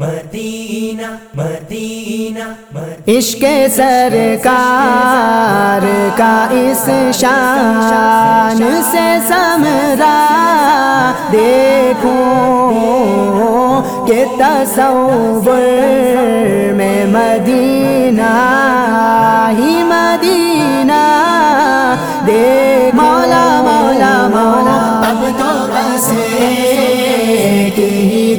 مدینہ مدینہ عشق سرکار کا اس شان سے سمرا۔ دیکھو کہ تصور میں مدینہ ہی مدینہ۔ دیکھ مولا مولا مولا۔ اب تو بس ایک ہی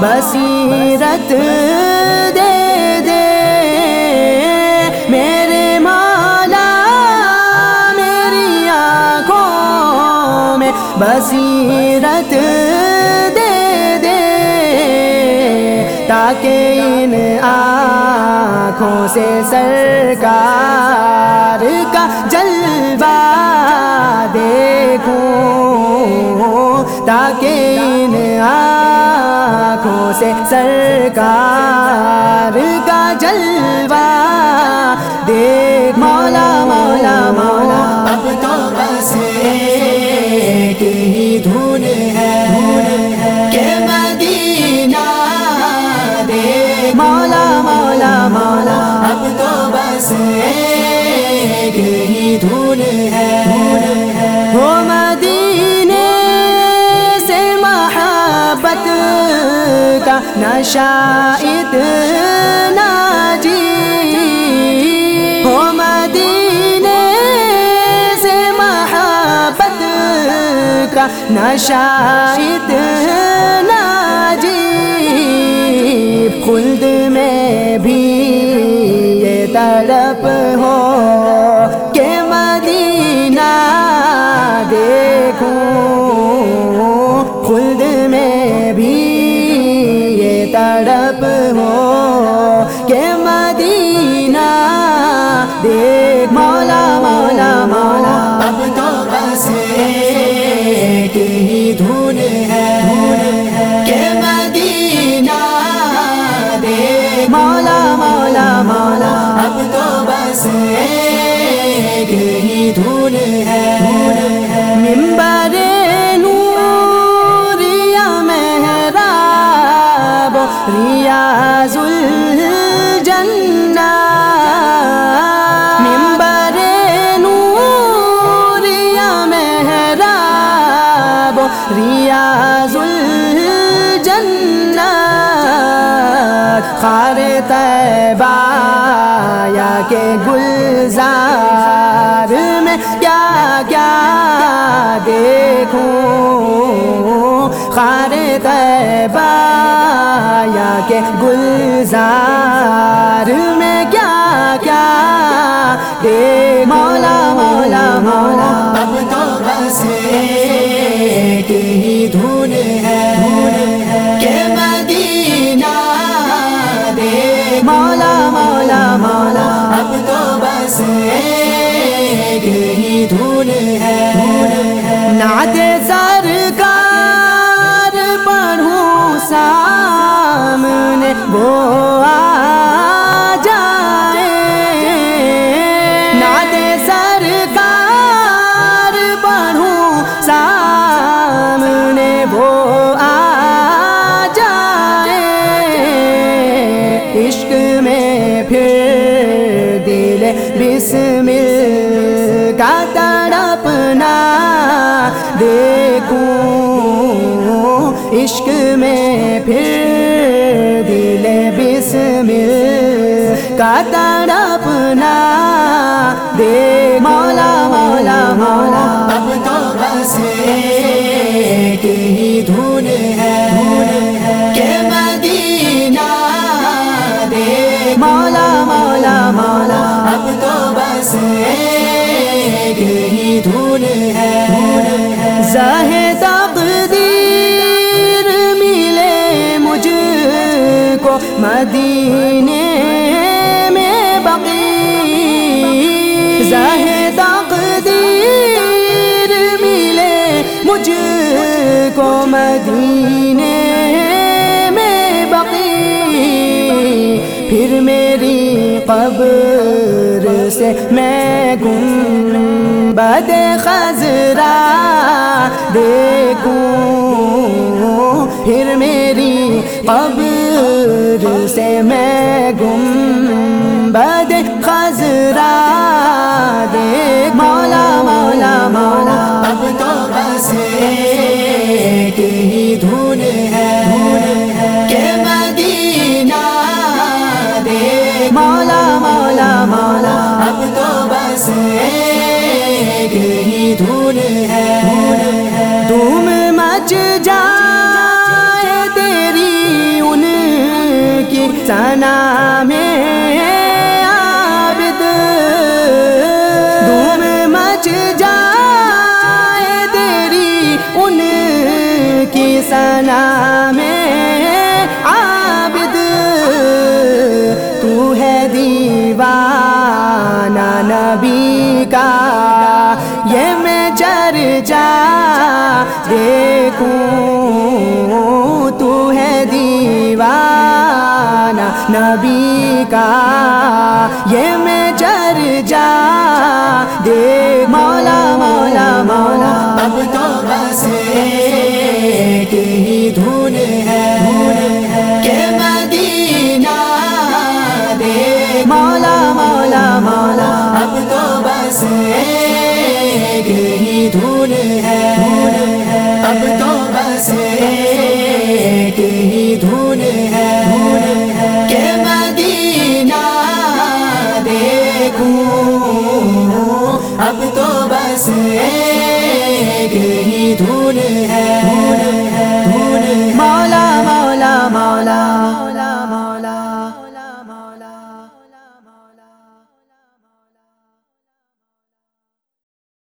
بصیرت دے دے میرے مولا، میری آنکھوں میں بصیرت دے دے تاکہ ان آنکھوں سے سرکار کا جلوہ دیکھوں، تاکہ ان آنکھوں سے سرکار کا جلوہ دیکھ مولا مولا مولا۔ کا نشہ اتنا جی ہو مدینے سے محبت کا نشہ اتنا جی خلد میں بھی یہ تڑپ ہو ہو ریاض الجنہ ممبر نوریا محراب ریاض الجنہ خار طیبہ یا کے گلزار میں کیا کیا دیکھوں خار طیبہ یا کے گلزار میں کیا کیا؟ دیکھ مولا مولا مولا، اب تو بس ایک ہی دھن ہے کہ مدینہ، دے مولا مولا مولا، اب تو বল کا تڑپنا دے مولا مولا مولا اب تو بس ہی دھن ہے کہ مدینہ دے مولا مولا مولا اب تو بس ہی دھن ہے کو مدینے میں بقی پھر میری قبر سے میں گم بد خزرا دیکھوں، پھر میری قبر سے میں گم ہی دھن ہے دھوم مچ جائے تیری ان کی سنا میں دھوم مچ جائے تیری ان کی سنا میں عابد۔ تو ہے دیوانہ نبی کا جا دیکھوں، تو ہے دیوانہ نبی کا۔ یہ میں چر جا دیکھ مولا مولا مولا، اب تو بس ایک بدونها